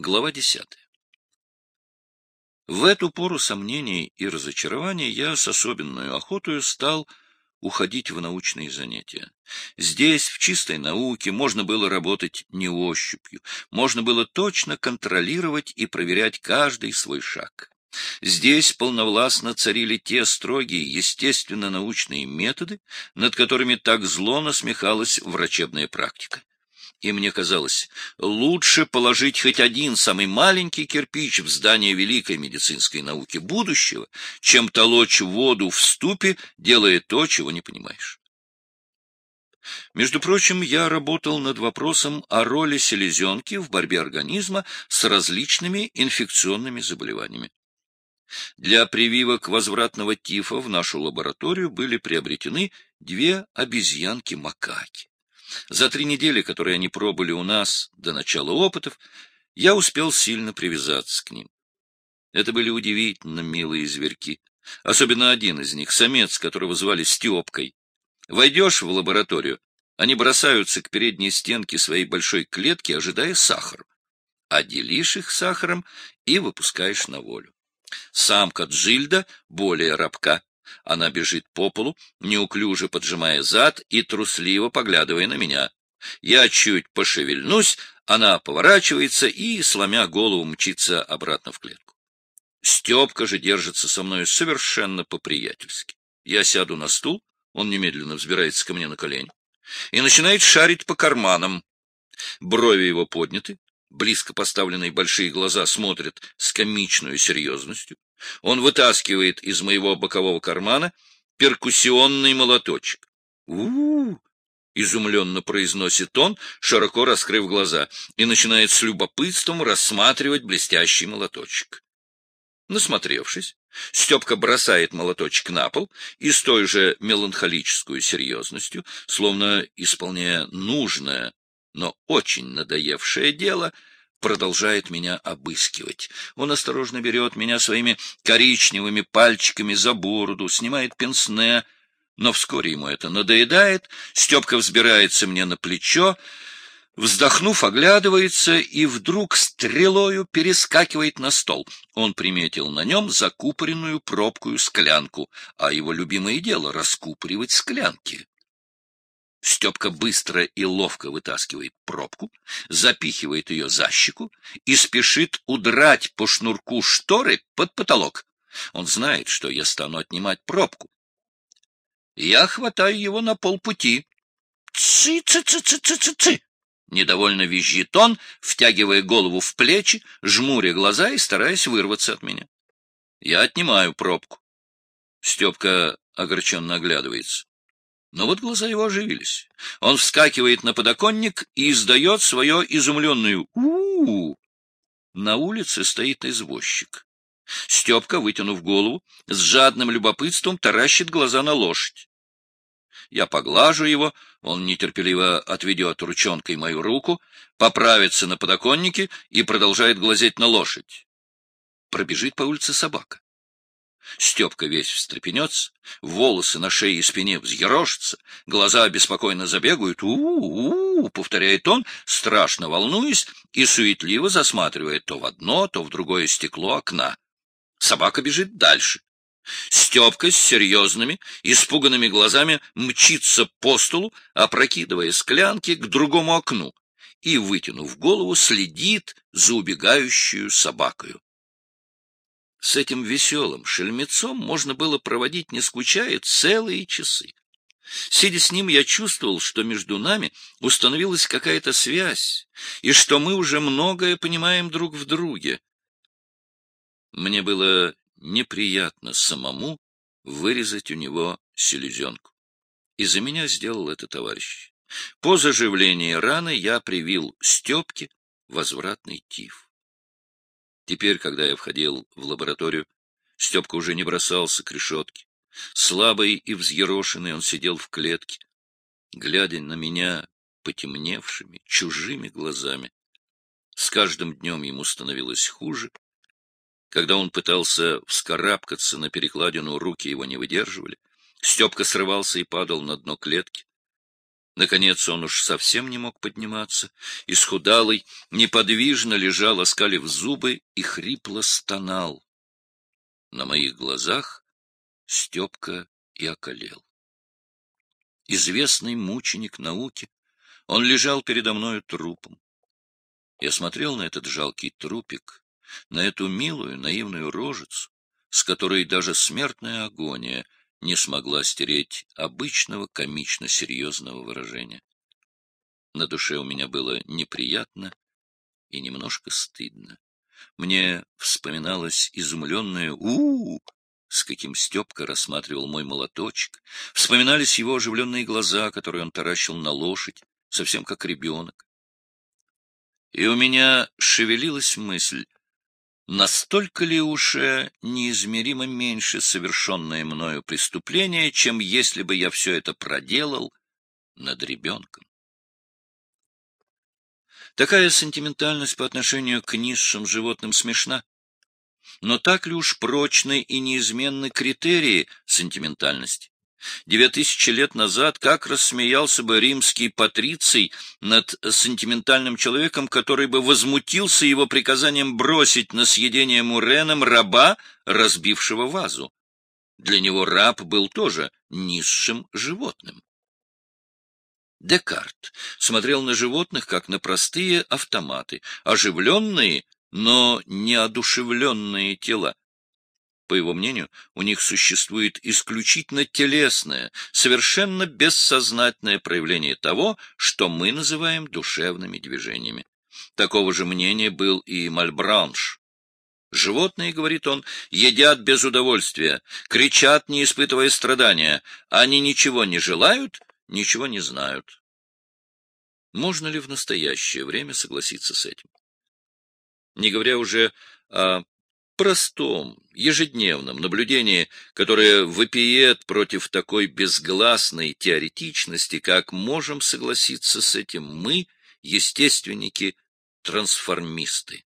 Глава десятая. В эту пору сомнений и разочарований я с особенной охотой стал уходить в научные занятия. Здесь, в чистой науке, можно было работать не ощупью, можно было точно контролировать и проверять каждый свой шаг. Здесь полновластно царили те строгие естественно-научные методы, над которыми так зло насмехалась врачебная практика. И мне казалось, лучше положить хоть один самый маленький кирпич в здание великой медицинской науки будущего, чем толочь воду в ступе, делая то, чего не понимаешь. Между прочим, я работал над вопросом о роли селезенки в борьбе организма с различными инфекционными заболеваниями. Для прививок возвратного тифа в нашу лабораторию были приобретены две обезьянки-макаки. За три недели, которые они пробыли у нас до начала опытов, я успел сильно привязаться к ним. Это были удивительно милые зверьки. Особенно один из них, самец, которого звали Степкой. Войдешь в лабораторию, они бросаются к передней стенке своей большой клетки, ожидая сахар. Отделишь их сахаром и выпускаешь на волю. Самка Джильда более рабка. Она бежит по полу, неуклюже поджимая зад и трусливо поглядывая на меня. Я чуть пошевельнусь, она поворачивается и, сломя голову, мчится обратно в клетку. Степка же держится со мной совершенно по-приятельски. Я сяду на стул, он немедленно взбирается ко мне на колени и начинает шарить по карманам. Брови его подняты, близко поставленные большие глаза смотрят с комичной серьезностью. Он вытаскивает из моего бокового кармана перкуссионный молоточек. у изумленно произносит он, широко раскрыв глаза, и начинает с любопытством рассматривать блестящий молоточек. Насмотревшись, Степка бросает молоточек на пол и с той же меланхолической серьезностью, словно исполняя нужное, но очень надоевшее дело, продолжает меня обыскивать. Он осторожно берет меня своими коричневыми пальчиками за бороду, снимает пенсне, но вскоре ему это надоедает. Степка взбирается мне на плечо, вздохнув, оглядывается и вдруг стрелою перескакивает на стол. Он приметил на нем закупоренную пробкую склянку, а его любимое дело — раскупоривать склянки. Степка быстро и ловко вытаскивает пробку, запихивает ее за щеку и спешит удрать по шнурку шторы под потолок. Он знает, что я стану отнимать пробку. Я хватаю его на полпути. Ци-ци-ци-ци-ци-ци! Недовольно визжит он, втягивая голову в плечи, жмуря глаза и стараясь вырваться от меня. Я отнимаю пробку. Степка огорченно оглядывается. Но вот глаза его оживились. Он вскакивает на подоконник и издает свое изумленную у, -у, -у. На улице стоит извозчик. Степка, вытянув голову, с жадным любопытством таращит глаза на лошадь. Я поглажу его, он нетерпеливо отведет ручонкой мою руку, поправится на подоконнике и продолжает глазеть на лошадь. Пробежит по улице собака. Степка весь встрепенется, волосы на шее и спине взъерошатся, глаза беспокойно забегают, у-у-у, повторяет он, страшно волнуясь и суетливо засматривает то в одно, то в другое стекло окна. Собака бежит дальше. Степка с серьезными, испуганными глазами мчится по столу, опрокидывая склянки к другому окну и, вытянув голову, следит за убегающую собакою. С этим веселым шельмецом можно было проводить, не скучая, целые часы. Сидя с ним, я чувствовал, что между нами установилась какая-то связь, и что мы уже многое понимаем друг в друге. Мне было неприятно самому вырезать у него селезенку. И за меня сделал это товарищ. По заживлении раны я привил Степке возвратный тиф. Теперь, когда я входил в лабораторию, Степка уже не бросался к решетке. Слабый и взъерошенный он сидел в клетке, глядя на меня потемневшими, чужими глазами. С каждым днем ему становилось хуже. Когда он пытался вскарабкаться на перекладину, руки его не выдерживали. Степка срывался и падал на дно клетки. Наконец он уж совсем не мог подниматься, исхудалый, неподвижно лежал, оскалив зубы, и хрипло стонал. На моих глазах Степка и околел. Известный мученик науки, он лежал передо мною трупом. Я смотрел на этот жалкий трупик, на эту милую наивную рожицу, с которой даже смертная агония не смогла стереть обычного комично-серьезного выражения. На душе у меня было неприятно и немножко стыдно. Мне вспоминалось изумленное у, -у, -у с каким Степка рассматривал мой молоточек, вспоминались его оживленные глаза, которые он таращил на лошадь, совсем как ребенок. И у меня шевелилась мысль, Настолько ли уж неизмеримо меньше совершенное мною преступление, чем если бы я все это проделал над ребенком? Такая сентиментальность по отношению к низшим животным смешна. Но так ли уж прочны и неизменны критерии сентиментальности? Две тысячи лет назад как рассмеялся бы римский патриций над сентиментальным человеком, который бы возмутился его приказанием бросить на съедение Муреном раба, разбившего вазу. Для него раб был тоже низшим животным. Декарт смотрел на животных как на простые автоматы, оживленные, но неодушевленные тела, по его мнению, у них существует исключительно телесное, совершенно бессознательное проявление того, что мы называем душевными движениями. Такого же мнения был и Мальбранш. Животные, говорит он, едят без удовольствия, кричат, не испытывая страдания. Они ничего не желают, ничего не знают. Можно ли в настоящее время согласиться с этим? Не говоря уже о простом, ежедневном наблюдении, которое вопиет против такой безгласной теоретичности, как можем согласиться с этим мы, естественники-трансформисты.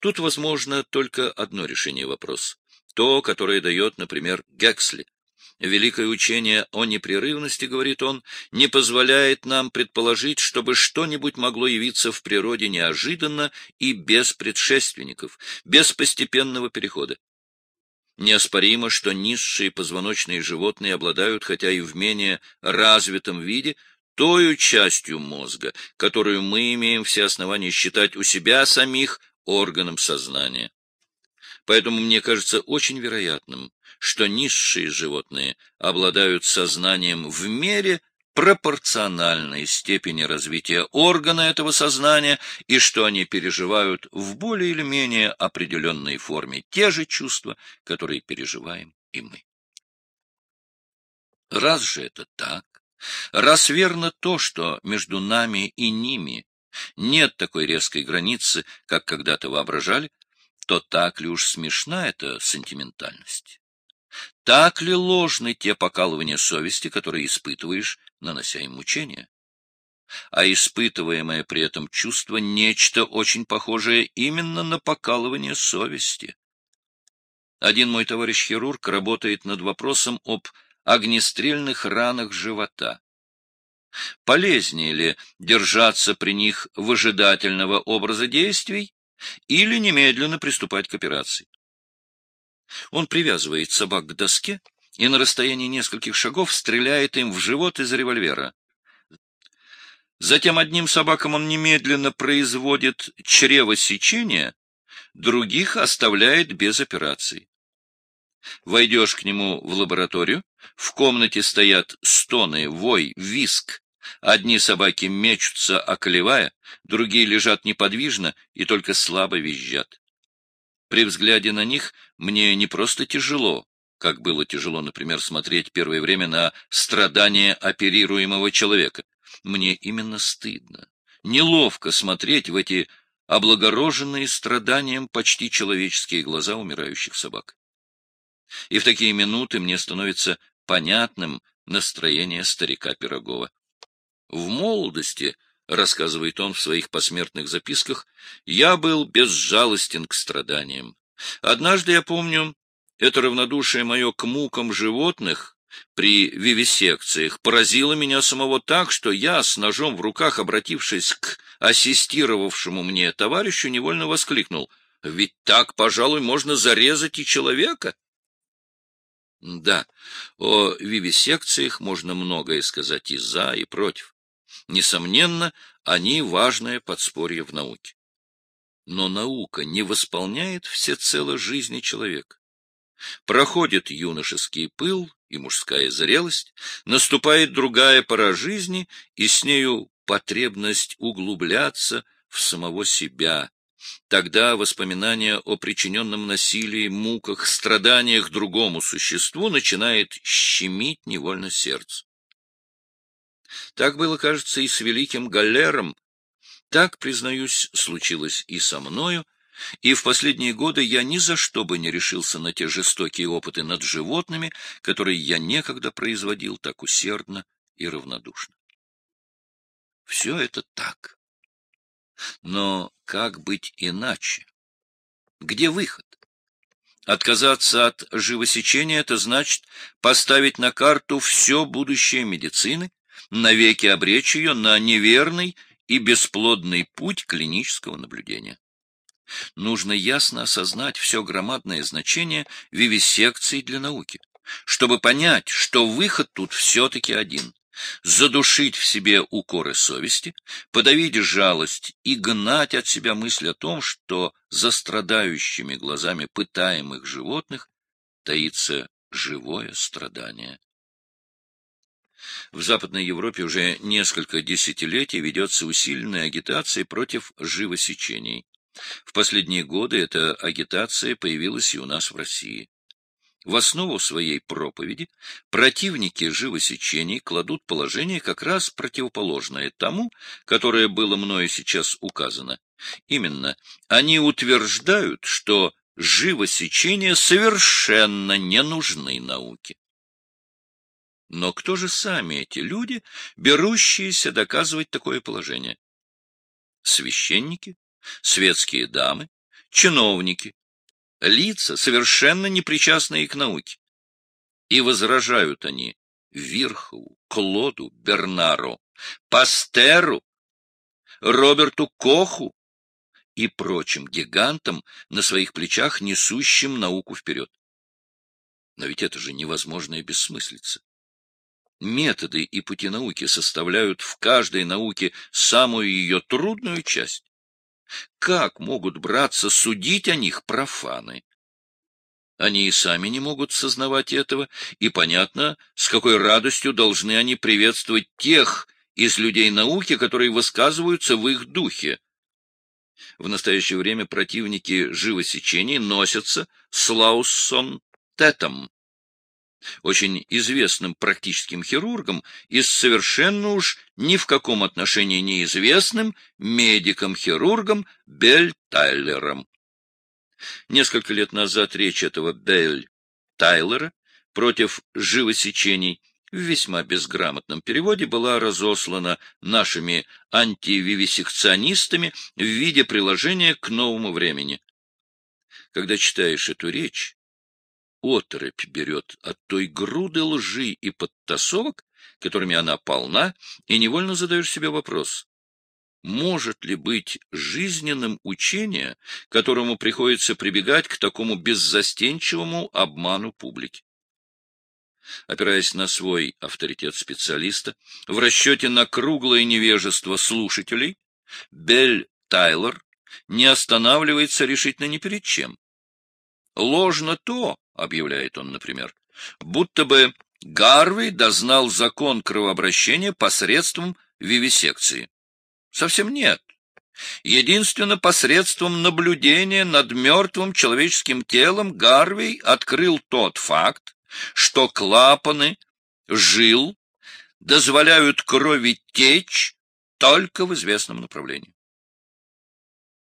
Тут возможно только одно решение вопроса, то, которое дает, например, Гексли – Великое учение о непрерывности, говорит он, не позволяет нам предположить, чтобы что-нибудь могло явиться в природе неожиданно и без предшественников, без постепенного перехода. Неоспоримо, что низшие позвоночные животные обладают, хотя и в менее развитом виде, той частью мозга, которую мы имеем все основания считать у себя самих органом сознания. Поэтому мне кажется очень вероятным, что низшие животные обладают сознанием в мере пропорциональной степени развития органа этого сознания и что они переживают в более или менее определенной форме те же чувства, которые переживаем и мы. Раз же это так, раз верно то, что между нами и ними нет такой резкой границы, как когда-то воображали, то так ли уж смешна эта сентиментальность? Так ли ложны те покалывания совести, которые испытываешь, нанося им мучения? А испытываемое при этом чувство — нечто очень похожее именно на покалывание совести. Один мой товарищ-хирург работает над вопросом об огнестрельных ранах живота. Полезнее ли держаться при них выжидательного образа действий или немедленно приступать к операции. Он привязывает собак к доске и на расстоянии нескольких шагов стреляет им в живот из револьвера. Затем одним собакам он немедленно производит чревосечение, других оставляет без операции. Войдешь к нему в лабораторию, в комнате стоят стоны, вой, виск, Одни собаки мечутся, околевая, другие лежат неподвижно и только слабо визжат. При взгляде на них мне не просто тяжело, как было тяжело, например, смотреть первое время на страдания оперируемого человека. Мне именно стыдно, неловко смотреть в эти облагороженные страданием почти человеческие глаза умирающих собак. И в такие минуты мне становится понятным настроение старика Пирогова. В молодости, рассказывает он в своих посмертных записках, я был безжалостен к страданиям. Однажды, я помню, это равнодушие мое к мукам животных при вивисекциях поразило меня самого так, что я, с ножом в руках, обратившись к ассистировавшему мне товарищу, невольно воскликнул. «Ведь так, пожалуй, можно зарезать и человека!» Да, о вивисекциях можно многое сказать и за, и против. Несомненно, они важное подспорье в науке. Но наука не восполняет всецело жизни человека. Проходит юношеский пыл и мужская зрелость, наступает другая пора жизни, и с нею потребность углубляться в самого себя. Тогда воспоминание о причиненном насилии, муках, страданиях другому существу начинает щемить невольно сердце. Так было, кажется, и с великим Галлером. Так, признаюсь, случилось и со мною, и в последние годы я ни за что бы не решился на те жестокие опыты над животными, которые я некогда производил так усердно и равнодушно. Все это так. Но как быть иначе? Где выход? Отказаться от живосечения — это значит поставить на карту все будущее медицины, навеки обречь ее на неверный и бесплодный путь клинического наблюдения. Нужно ясно осознать все громадное значение вивисекции для науки, чтобы понять, что выход тут все-таки один — задушить в себе укоры совести, подавить жалость и гнать от себя мысль о том, что за страдающими глазами пытаемых животных таится живое страдание. В Западной Европе уже несколько десятилетий ведется усиленная агитация против живосечений. В последние годы эта агитация появилась и у нас в России. В основу своей проповеди противники живосечений кладут положение как раз противоположное тому, которое было мною сейчас указано. Именно, они утверждают, что живосечения совершенно не нужны науке. Но кто же сами эти люди, берущиеся доказывать такое положение? Священники, светские дамы, чиновники, лица, совершенно непричастные к науке. И возражают они Вирхову, Клоду, Бернару, Пастеру, Роберту Коху и прочим гигантам на своих плечах, несущим науку вперед. Но ведь это же невозможная бессмыслица. Методы и пути науки составляют в каждой науке самую ее трудную часть. Как могут браться судить о них профаны? Они и сами не могут сознавать этого, и понятно, с какой радостью должны они приветствовать тех из людей науки, которые высказываются в их духе. В настоящее время противники живосечений носятся с Лауссон Тетом, очень известным практическим хирургом и с совершенно уж ни в каком отношении неизвестным медиком-хирургом Бель Тайлером. Несколько лет назад речь этого Бель Тайлера против живосечений в весьма безграмотном переводе была разослана нашими антививисекционистами в виде приложения к новому времени. Когда читаешь эту речь, оторопь берет от той груды лжи и подтасовок, которыми она полна, и невольно задаешь себе вопрос. Может ли быть жизненным учение, которому приходится прибегать к такому беззастенчивому обману публики? Опираясь на свой авторитет специалиста, в расчете на круглое невежество слушателей, Бель Тайлор не останавливается решительно ни перед чем. Ложно то, объявляет он, например, будто бы Гарвей дознал закон кровообращения посредством вивисекции. Совсем нет. Единственно посредством наблюдения над мертвым человеческим телом Гарвей открыл тот факт, что клапаны жил дозволяют крови течь только в известном направлении.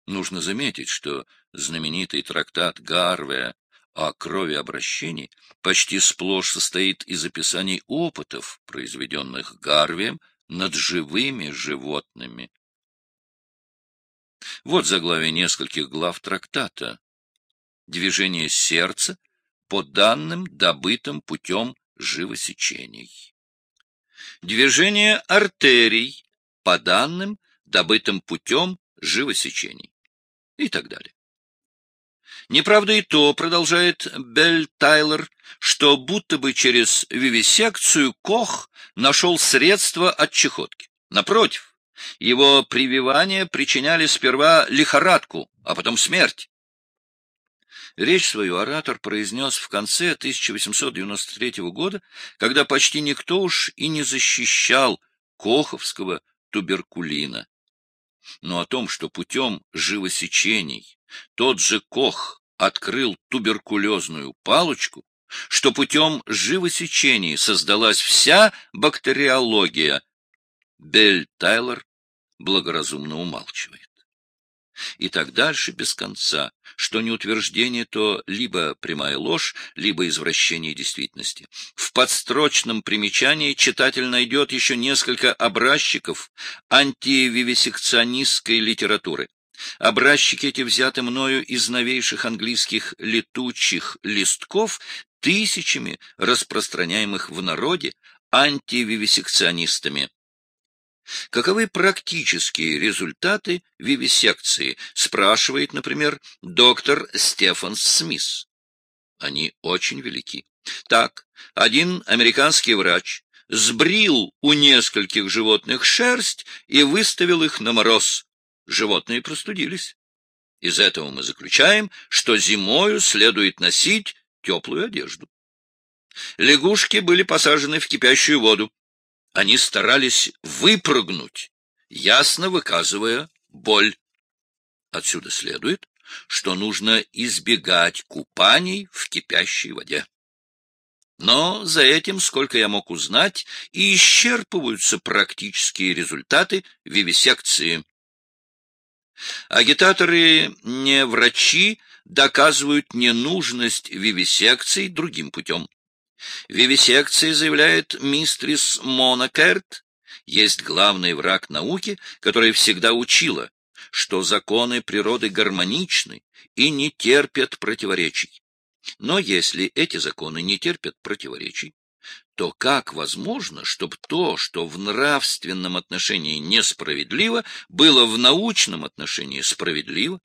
Нужно заметить, что знаменитый трактат Гарвея о кровеобращении почти сплошь состоит из описаний опытов, произведенных Гарвием над живыми животными. Вот заглавие нескольких глав трактата. Движение сердца по данным, добытым путем живосечений. Движение артерий по данным, добытым путем живосечений и так далее. Неправда и то, продолжает Бель Тайлер, что будто бы через вивисекцию Кох нашел средства от чехотки. Напротив, его прививания причиняли сперва лихорадку, а потом смерть. Речь свою оратор произнес в конце 1893 года, когда почти никто уж и не защищал коховского туберкулина. Но о том, что путем живосечений тот же Кох открыл туберкулезную палочку, что путем живосечений создалась вся бактериология, Бель Тайлор благоразумно умалчивает и так дальше без конца, что не утверждение, то либо прямая ложь, либо извращение действительности. В подстрочном примечании читатель найдет еще несколько образчиков антививисекционистской литературы. Образчики эти взяты мною из новейших английских летучих листков, тысячами распространяемых в народе антививисекционистами. Каковы практические результаты вивисекции, спрашивает, например, доктор Стефан Смис. Они очень велики. Так, один американский врач сбрил у нескольких животных шерсть и выставил их на мороз. Животные простудились. Из этого мы заключаем, что зимою следует носить теплую одежду. Лягушки были посажены в кипящую воду. Они старались выпрыгнуть, ясно выказывая боль. Отсюда следует, что нужно избегать купаний в кипящей воде. Но за этим, сколько я мог узнать, и исчерпываются практические результаты вивисекции. Агитаторы, не врачи, доказывают ненужность вивисекции другим путем. Вивисекция, заявляет мистрис Монакерт, есть главный враг науки, которая всегда учила, что законы природы гармоничны и не терпят противоречий. Но если эти законы не терпят противоречий, то как возможно, чтобы то, что в нравственном отношении несправедливо, было в научном отношении справедливо?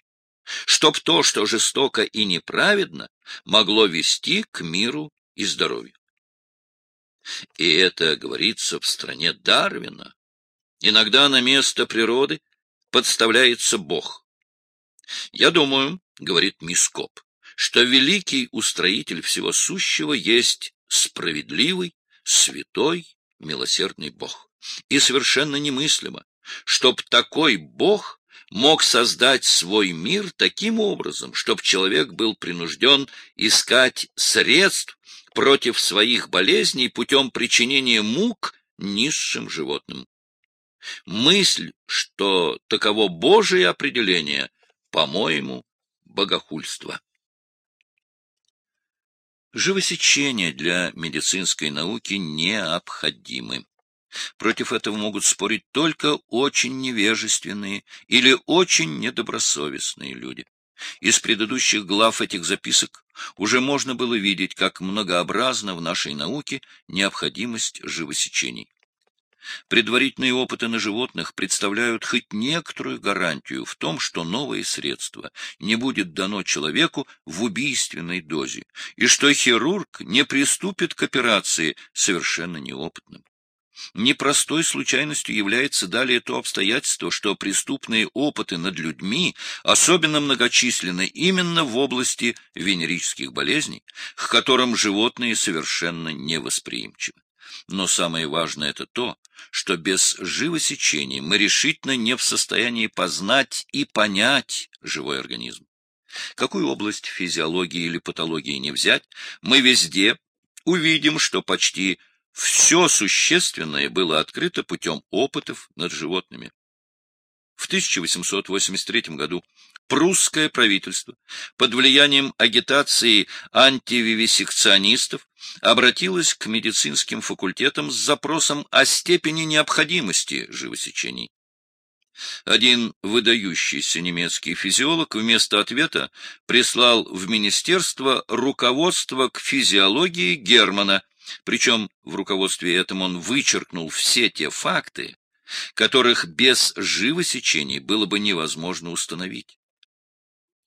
Чтоб то, что жестоко и неправедно, могло вести к миру и здоровью. И это говорится в стране Дарвина. Иногда на место природы подставляется Бог. Я думаю, говорит Мископ, что великий устроитель всего сущего есть справедливый, святой, милосердный Бог. И совершенно немыслимо, чтоб такой Бог мог создать свой мир таким образом, чтобы человек был принужден искать средств против своих болезней путем причинения мук низшим животным. Мысль, что таково Божие определение, по-моему, богохульство. Живосечение для медицинской науки необходимы. Против этого могут спорить только очень невежественные или очень недобросовестные люди. Из предыдущих глав этих записок уже можно было видеть, как многообразна в нашей науке необходимость живосечений. Предварительные опыты на животных представляют хоть некоторую гарантию в том, что новое средство не будет дано человеку в убийственной дозе, и что хирург не приступит к операции совершенно неопытным. Непростой случайностью является далее то обстоятельство, что преступные опыты над людьми особенно многочисленны именно в области венерических болезней, к которым животные совершенно невосприимчивы. Но самое важное это то, что без живосечения мы решительно не в состоянии познать и понять живой организм. Какую область физиологии или патологии не взять, мы везде увидим, что почти все существенное было открыто путем опытов над животными. В 1883 году прусское правительство под влиянием агитации антививисекционистов обратилось к медицинским факультетам с запросом о степени необходимости живосечений. Один выдающийся немецкий физиолог вместо ответа прислал в министерство руководство к физиологии Германа – Причем в руководстве этому он вычеркнул все те факты, которых без живосечений было бы невозможно установить.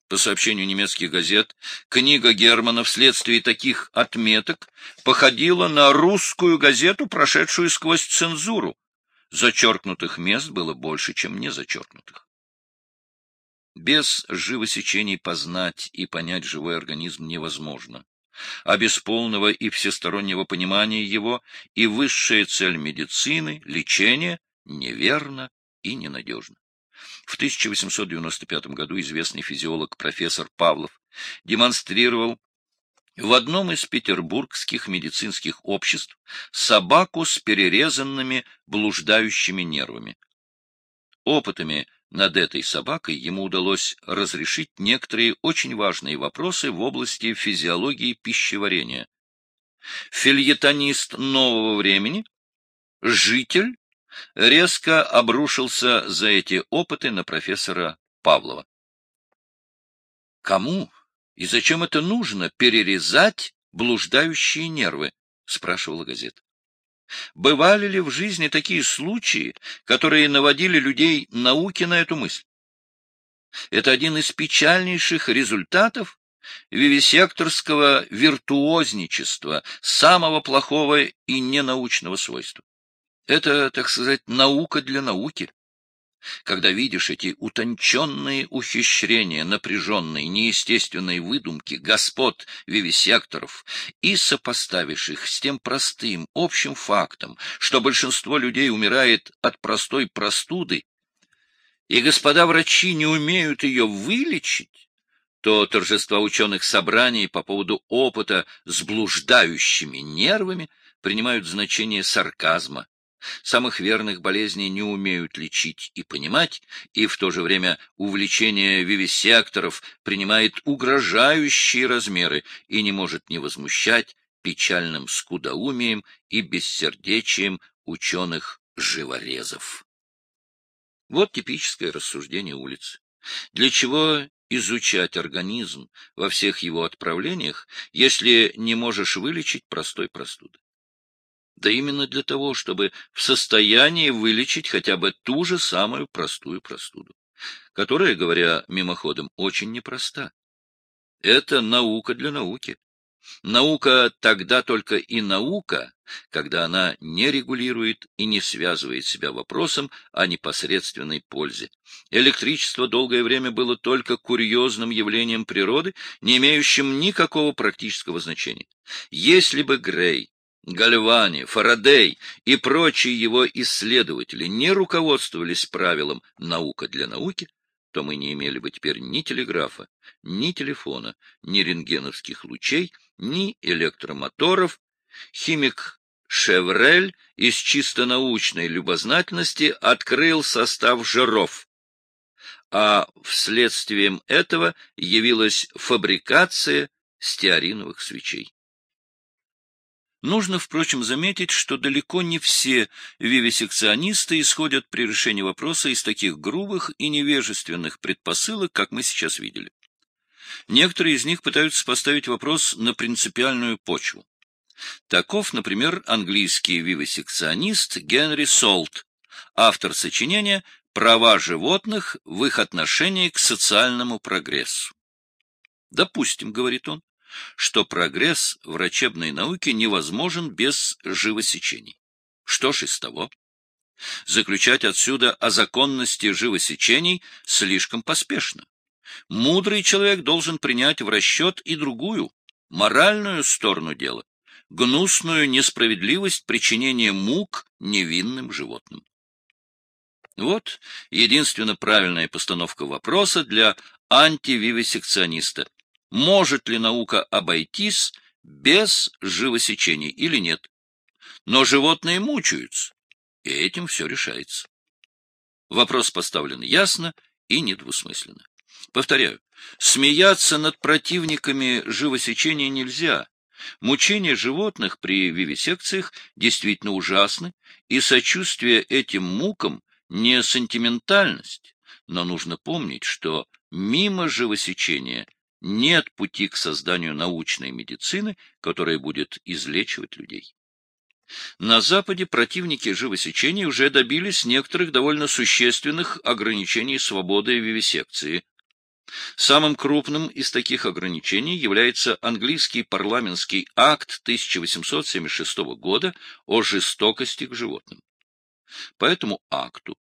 По сообщению немецких газет, книга Германа вследствие таких отметок походила на русскую газету, прошедшую сквозь цензуру. Зачеркнутых мест было больше, чем незачеркнутых. Без живосечений познать и понять живой организм невозможно а без полного и всестороннего понимания его и высшая цель медицины, лечения, неверно и ненадежно. В 1895 году известный физиолог профессор Павлов демонстрировал в одном из петербургских медицинских обществ собаку с перерезанными блуждающими нервами. Опытами над этой собакой ему удалось разрешить некоторые очень важные вопросы в области физиологии пищеварения. Фильетонист нового времени, житель, резко обрушился за эти опыты на профессора Павлова. Кому и зачем это нужно перерезать блуждающие нервы? — спрашивала газета. Бывали ли в жизни такие случаи, которые наводили людей науки на эту мысль? Это один из печальнейших результатов вивисекторского виртуозничества, самого плохого и ненаучного свойства. Это, так сказать, наука для науки. Когда видишь эти утонченные ухищрения, напряженные, неестественные выдумки господ вивисекторов и сопоставишь их с тем простым, общим фактом, что большинство людей умирает от простой простуды, и господа врачи не умеют ее вылечить, то торжества ученых собраний по поводу опыта с блуждающими нервами принимают значение сарказма, Самых верных болезней не умеют лечить и понимать, и в то же время увлечение вивисекторов принимает угрожающие размеры и не может не возмущать печальным скудоумием и бессердечием ученых-живорезов. Вот типическое рассуждение улицы. Для чего изучать организм во всех его отправлениях, если не можешь вылечить простой простуды? Да именно для того, чтобы в состоянии вылечить хотя бы ту же самую простую простуду, которая, говоря мимоходом, очень непроста. Это наука для науки. Наука тогда только и наука, когда она не регулирует и не связывает себя вопросом о непосредственной пользе. Электричество долгое время было только курьезным явлением природы, не имеющим никакого практического значения. Если бы Грей Гальвани, Фарадей и прочие его исследователи не руководствовались правилом «наука для науки», то мы не имели бы теперь ни телеграфа, ни телефона, ни рентгеновских лучей, ни электромоторов. Химик Шеврель из чисто научной любознательности открыл состав жиров, а вследствием этого явилась фабрикация стеариновых свечей. Нужно, впрочем, заметить, что далеко не все вивисекционисты исходят при решении вопроса из таких грубых и невежественных предпосылок, как мы сейчас видели. Некоторые из них пытаются поставить вопрос на принципиальную почву. Таков, например, английский вивисекционист Генри Солт, автор сочинения «Права животных в их отношении к социальному прогрессу». Допустим, говорит он, что прогресс врачебной науки невозможен без живосечений. Что ж из того? Заключать отсюда о законности живосечений слишком поспешно. Мудрый человек должен принять в расчет и другую, моральную сторону дела, гнусную несправедливость причинения мук невинным животным. Вот единственно правильная постановка вопроса для антививисекциониста может ли наука обойтись без живосечений или нет. Но животные мучаются, и этим все решается. Вопрос поставлен ясно и недвусмысленно. Повторяю, смеяться над противниками живосечения нельзя. Мучения животных при вивисекциях действительно ужасны, и сочувствие этим мукам не сентиментальность, но нужно помнить, что мимо живосечения нет пути к созданию научной медицины, которая будет излечивать людей. На Западе противники живосечения уже добились некоторых довольно существенных ограничений свободы вивисекции. Самым крупным из таких ограничений является английский парламентский акт 1876 года о жестокости к животным. По этому акту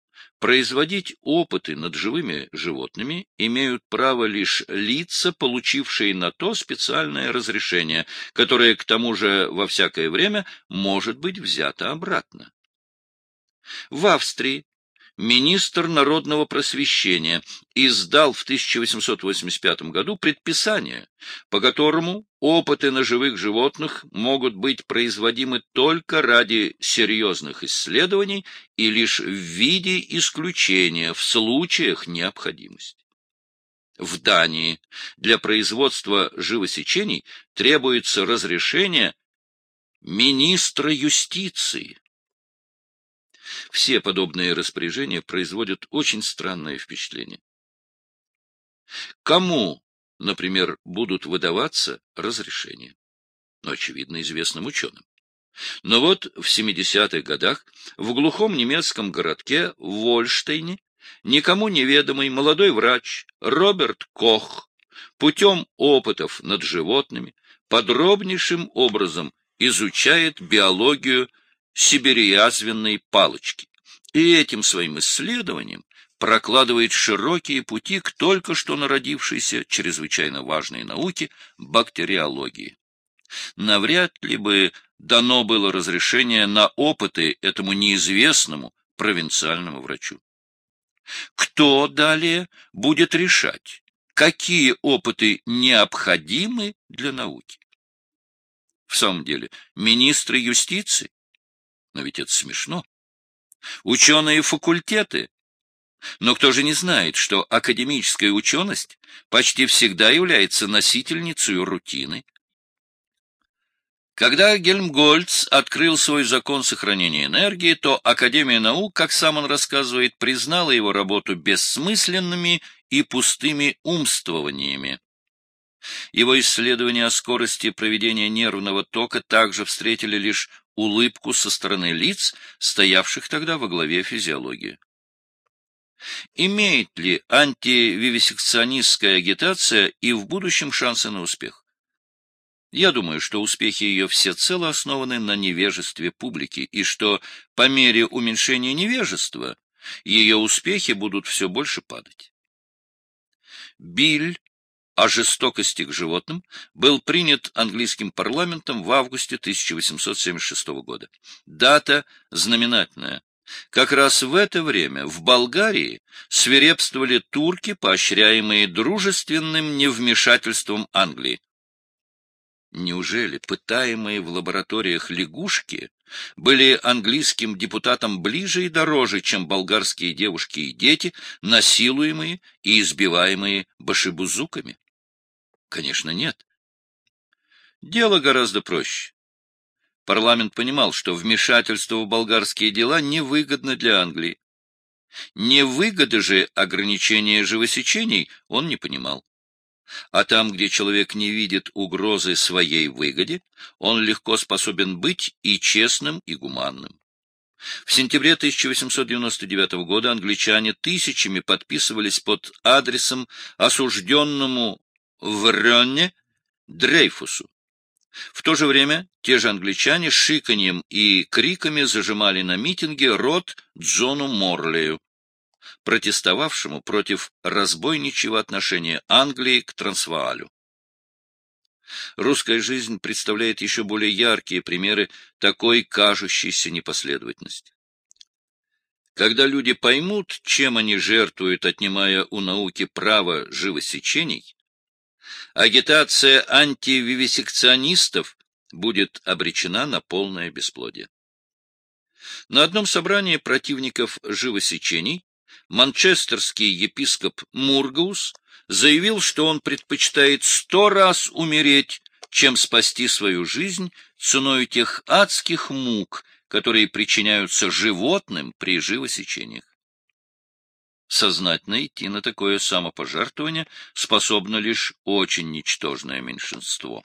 Производить опыты над живыми животными имеют право лишь лица, получившие на то специальное разрешение, которое к тому же во всякое время может быть взято обратно. В Австрии министр народного просвещения издал в 1885 году предписание, по которому опыты на живых животных могут быть производимы только ради серьезных исследований и лишь в виде исключения в случаях необходимости. В Дании для производства живосечений требуется разрешение министра юстиции. Все подобные распоряжения производят очень странное впечатление. Кому, например, будут выдаваться разрешения? Ну, очевидно, известным ученым. Но вот в 70-х годах в глухом немецком городке Вольштейне никому неведомый молодой врач Роберт Кох путем опытов над животными подробнейшим образом изучает биологию сибириазвенной палочки, и этим своим исследованием прокладывает широкие пути к только что народившейся чрезвычайно важной науке бактериологии. Навряд ли бы дано было разрешение на опыты этому неизвестному провинциальному врачу. Кто далее будет решать, какие опыты необходимы для науки? В самом деле, министры юстиции но ведь это смешно. Ученые факультеты. Но кто же не знает, что академическая ученость почти всегда является носительницей рутины? Когда Гельмгольц открыл свой закон сохранения энергии, то Академия наук, как сам он рассказывает, признала его работу бессмысленными и пустыми умствованиями. Его исследования о скорости проведения нервного тока также встретили лишь улыбку со стороны лиц, стоявших тогда во главе физиологии. Имеет ли антививисекционистская агитация и в будущем шансы на успех? Я думаю, что успехи ее всецело основаны на невежестве публики, и что по мере уменьшения невежества ее успехи будут все больше падать. Биль о жестокости к животным был принят английским парламентом в августе 1876 года. Дата знаменательная. Как раз в это время в Болгарии свирепствовали турки, поощряемые дружественным невмешательством Англии. Неужели пытаемые в лабораториях лягушки были английским депутатам ближе и дороже, чем болгарские девушки и дети, насилуемые и избиваемые башибузуками? Конечно, нет. Дело гораздо проще. Парламент понимал, что вмешательство в болгарские дела невыгодно для Англии. Невыгоды же ограничения живосечений он не понимал. А там, где человек не видит угрозы своей выгоде, он легко способен быть и честным, и гуманным. В сентябре 1899 года англичане тысячами подписывались под адресом осужденному в Рённе Дрейфусу. В то же время те же англичане шиканьем и криками зажимали на митинге рот Джону Морлею протестовавшему против разбойничьего отношения Англии к Трансваалю. Русская жизнь представляет еще более яркие примеры такой кажущейся непоследовательности. Когда люди поймут, чем они жертвуют, отнимая у науки право живосечений, агитация антививисекционистов будет обречена на полное бесплодие. На одном собрании противников живосечений манчестерский епископ Мургаус заявил, что он предпочитает сто раз умереть, чем спасти свою жизнь ценой тех адских мук, которые причиняются животным при живосечениях. Сознательно идти на такое самопожертвование способно лишь очень ничтожное меньшинство.